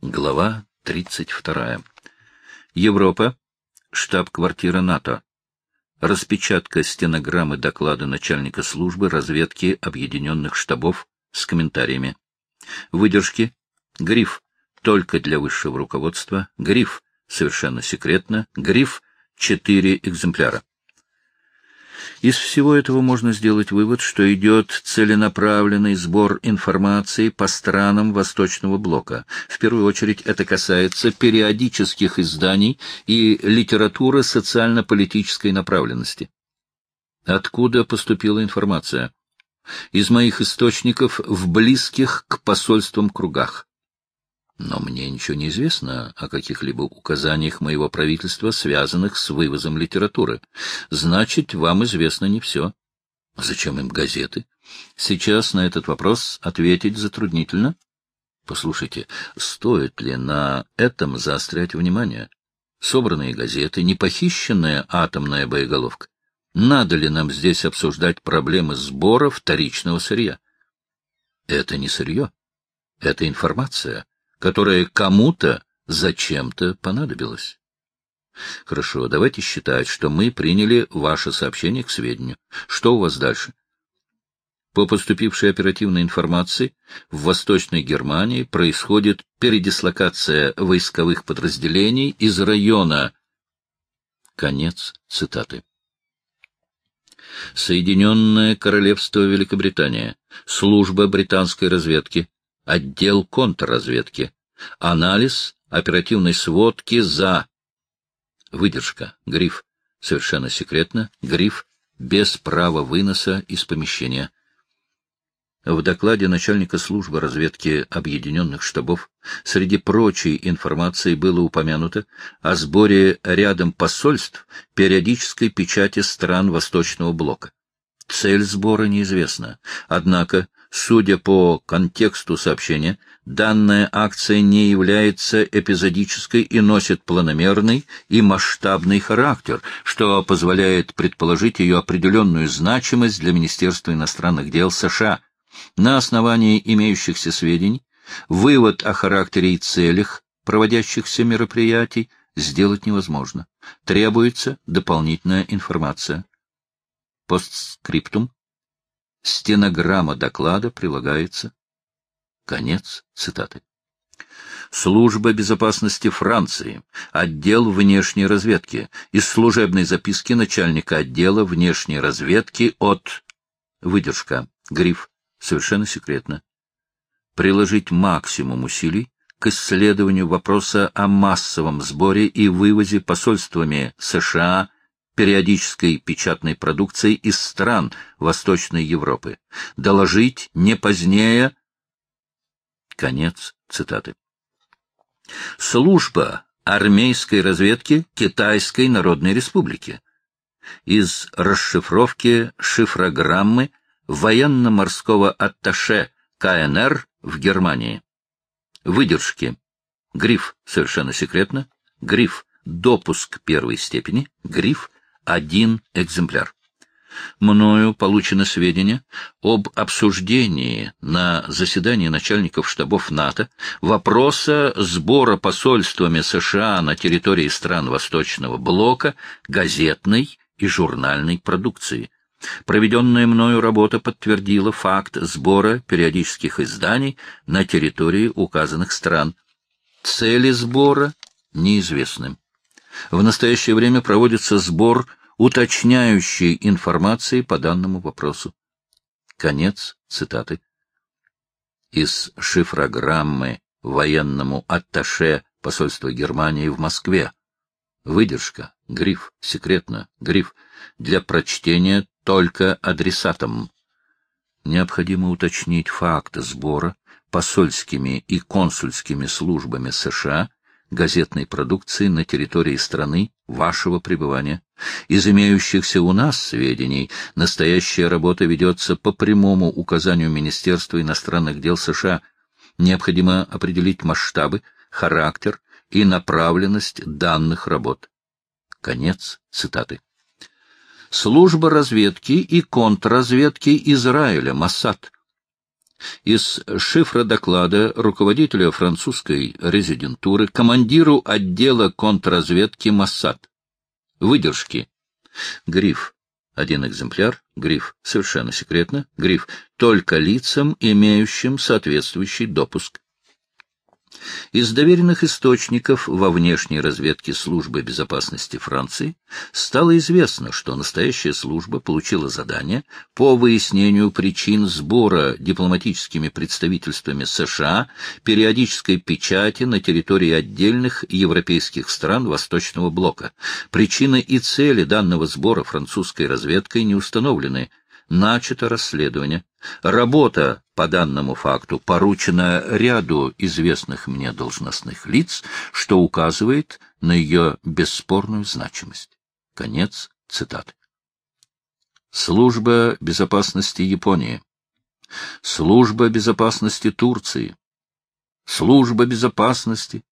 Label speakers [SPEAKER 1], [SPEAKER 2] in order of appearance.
[SPEAKER 1] Глава 32. Европа. Штаб-квартира НАТО. Распечатка стенограммы доклада начальника службы разведки объединенных штабов с комментариями. Выдержки. Гриф. Только для высшего руководства. Гриф. Совершенно секретно. Гриф. Четыре экземпляра. Из всего этого можно сделать вывод, что идет целенаправленный сбор информации по странам Восточного блока. В первую очередь это касается периодических изданий и литературы социально-политической направленности. Откуда поступила информация? Из моих источников в близких к посольствам кругах. Но мне ничего не известно о каких-либо указаниях моего правительства, связанных с вывозом литературы. Значит, вам известно не все. Зачем им газеты? Сейчас на этот вопрос ответить затруднительно. Послушайте, стоит ли на этом заострять внимание? Собранные газеты, не похищенная атомная боеголовка. Надо ли нам здесь обсуждать проблемы сбора вторичного сырья? Это не сырье. Это информация которая кому-то зачем-то понадобилась. Хорошо, давайте считать, что мы приняли ваше сообщение к сведению. Что у вас дальше? По поступившей оперативной информации, в Восточной Германии происходит передислокация войсковых подразделений из района. Конец цитаты. Соединенное Королевство Великобритания, служба британской разведки, отдел контрразведки, анализ оперативной сводки за... Выдержка, гриф, совершенно секретно, гриф, без права выноса из помещения. В докладе начальника службы разведки Объединенных штабов среди прочей информации было упомянуто о сборе рядом посольств периодической печати стран Восточного блока. Цель сбора неизвестна, однако Судя по контексту сообщения, данная акция не является эпизодической и носит планомерный и масштабный характер, что позволяет предположить ее определенную значимость для Министерства иностранных дел США. На основании имеющихся сведений, вывод о характере и целях проводящихся мероприятий сделать невозможно. Требуется дополнительная информация. Постскриптум. Стенограмма доклада прилагается. Конец цитаты. Служба безопасности Франции, отдел внешней разведки, из служебной записки начальника отдела внешней разведки от... Выдержка. Гриф. Совершенно секретно. Приложить максимум усилий к исследованию вопроса о массовом сборе и вывозе посольствами США, периодической печатной продукции из стран Восточной Европы. Доложить не позднее... Конец цитаты. Служба армейской разведки Китайской Народной Республики. Из расшифровки шифрограммы военно-морского атташе КНР в Германии. Выдержки. Гриф совершенно секретно. Гриф допуск первой степени. Гриф один экземпляр. Мною получено сведения об обсуждении на заседании начальников штабов НАТО вопроса сбора посольствами США на территории стран Восточного Блока газетной и журнальной продукции. Проведенная мною работа подтвердила факт сбора периодических изданий на территории указанных стран. Цели сбора неизвестны. В настоящее время проводится сбор уточняющей информации по данному вопросу. Конец цитаты. Из шифрограммы военному атташе посольства Германии в Москве. Выдержка, гриф, секретно, гриф, для прочтения только адресатам. Необходимо уточнить факт сбора посольскими и консульскими службами США газетной продукции на территории страны вашего пребывания. Из имеющихся у нас сведений, настоящая работа ведется по прямому указанию Министерства иностранных дел США. Необходимо определить масштабы, характер и направленность данных работ. Конец цитаты. Служба разведки и контрразведки Израиля, Моссад. Из шифра доклада руководителя французской резидентуры командиру отдела контрразведки Моссад. Выдержки. Гриф. Один экземпляр. Гриф. Совершенно секретно. Гриф. Только лицам, имеющим соответствующий допуск. Из доверенных источников во внешней разведке службы безопасности Франции стало известно, что настоящая служба получила задание по выяснению причин сбора дипломатическими представительствами США периодической печати на территории отдельных европейских стран Восточного блока. Причины и цели данного сбора французской разведкой не установлены, начато расследование. Работа по данному факту поручена ряду известных мне должностных лиц, что указывает на ее бесспорную значимость. Конец цитаты. Служба безопасности Японии. Служба безопасности Турции. Служба безопасности